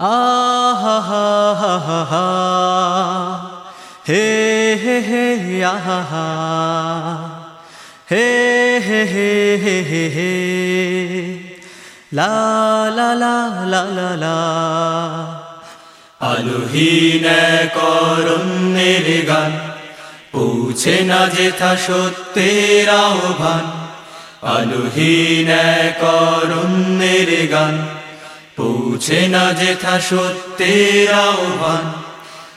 আহা হা হা হা হা হে হে আহা হা, হে হে হে হে। হে হে লা লা লা লা লা লা। আলোহীন করুণের গান পৌঁছে না সত্যের আহ্বান। আলোহীন করুণের গান পৌঁছে না যেথা সত্যের আহ্বান।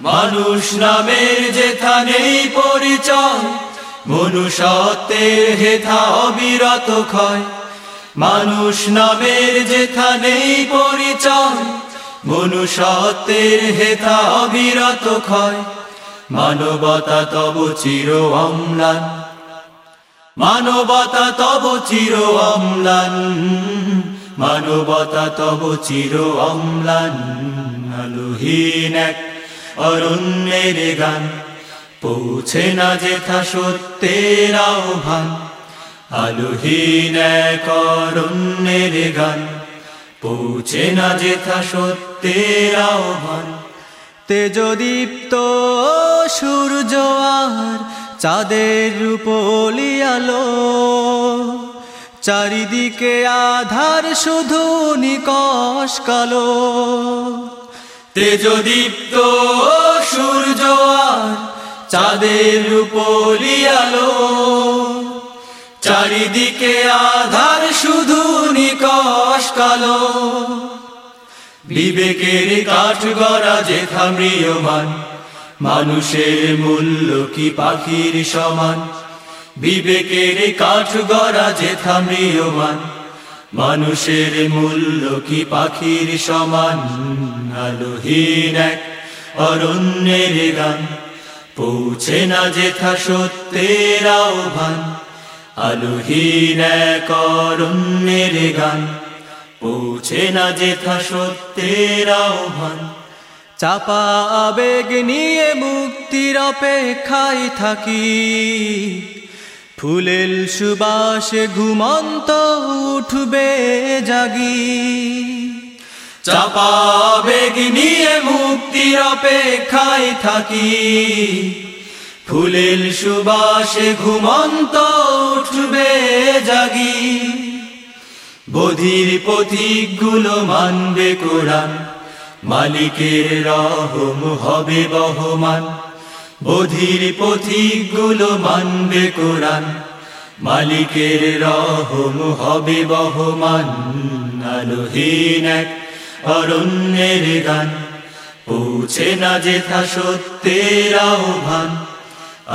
মানুষ নামের যেথা নেই পরিচয়, মনুষ্যত্বের হেথা অবিরত ক্ষয়। মানুষ নামের যেথা নেই পরিচয়, মনুষ্যত্বের হেথা অবিরত ক্ষয়। মানবতা তব চির অম্লান, মানবতা তব চির অম্লান। মানবতা তব চির অম্লান এক অরণ্যের গান। পৌঁছে না যেথা সত্যের আহ্বান, আলোহীন এক অরণ্যের গান। পৌঁছে না যেথা সত্যের আহ্বান, তেজদীপ্ত সূর্য আর চাঁদের রূপলি আলো। চারিদিকে আধার শুধু নিকশ কালো। তেজদীপ্ত সূর্য চাঁদের রূপলি আলো। চারিদিকে আধার শুধু নিকশ কালো। বিবেকের কাঠ গড়া যেথা মৃয়মান মানুষের মূল্য কি পাখির সমান? বিবেকের কাঠ গড়া যেথা মৃয়মান মানুষের মূল্য কি পাখির সমান? আলোহীন এক অরণ্যের গান, পৌঁছে না যেথা সত্যের আহ্বান। আলোহীন এক অরণ্যের গান, পৌঁছে না যেথা সত্যের আহ্বান। চাপা আবেগ নিয়ে মুক্তির অপেক্ষায় থাকি। ফুলেল সুবাসে ঘুমন্ত উঠবে জাগি। চাপা বেগ নিয়ে মুক্তির অপেক্ষায় থাকি। ফুলের সুবাসে ঘুমন্ত উঠবে জাগি। বধির পথিকগুলো মানবে কোরআন, মালিকের রহম হবে বহমান। বধির পথিকগুলো মানবে কোরআন। মালিকের রহম হবে বহমান, আলোহীন এক অরণ্যের গান। পৌঁছে না যেথা সত্যের আহ্বান,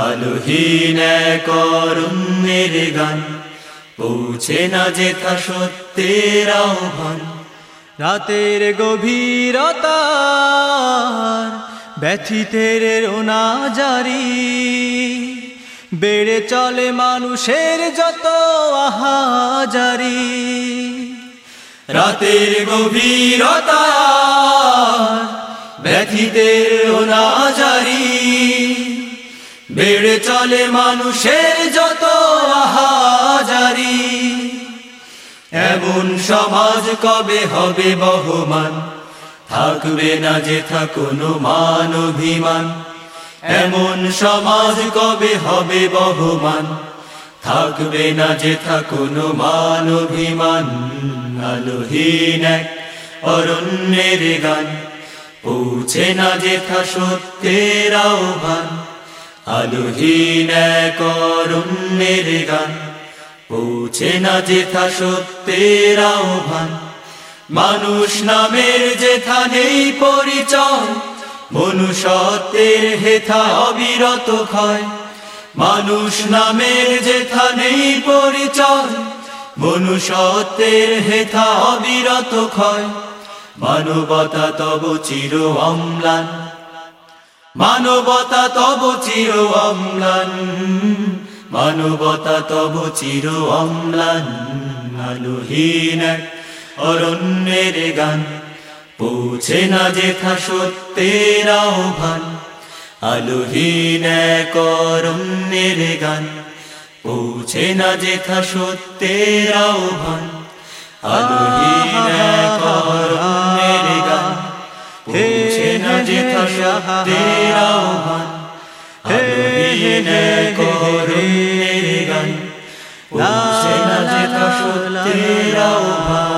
আলোহীন এক অরণ্যের গান। পৌঁছে না যেথা সত্যের আহ্বান, রাতের গভীরতার ব্যথিতের রোনা জারি। বেড়ে চলে মানুষের যত আহাজারি। রাতের গভীরতা, ব্যথিতের অনাজারি বেড়ে চলে মানুষের যত আহাজারি। এমন সমাজ কবে হবে বহমান? থাকবে না যেথা কোনো মান অভিমান। এমন সমাজ কবে হবে বহমান? থাকবে না যেথা কোনো মান অভিমান। আলোহীন এক অরণ্যের গান। পৌঁছে না যেথা সত্যের আহ্বান। আলোহীন এক অরণ্যের গান। পৌঁছে না যেথা সত্যের আহ্বান। মানুষ নামের যেথা নেই পরিচয়, মনুষ্যত্বের হেথা অবিরত ক্ষয়। মানুষ নামের যেথা নেই পরিচয়, মনুষ্যত্বের হেথা অবিরত ক্ষয়। মানবতা তব চির অম্লান, মানবতা তব চির অম্লান, মানবতা তব চির অম্লান, আলোহীন এক অরণ্যের গান। পৌঁছে না যেথা সত্যের আহ্বান আলোহীন এক অরণ্যের গান। পৌঁছে না যেথা সত্যের আহ্বান আলোহীন এক অরণ্যের গান। পৌঁছে না যেথা সত্যের আহ্বান আলোহীন করুণের গান। পৌঁছে না যেথা সত্যের আহ্বান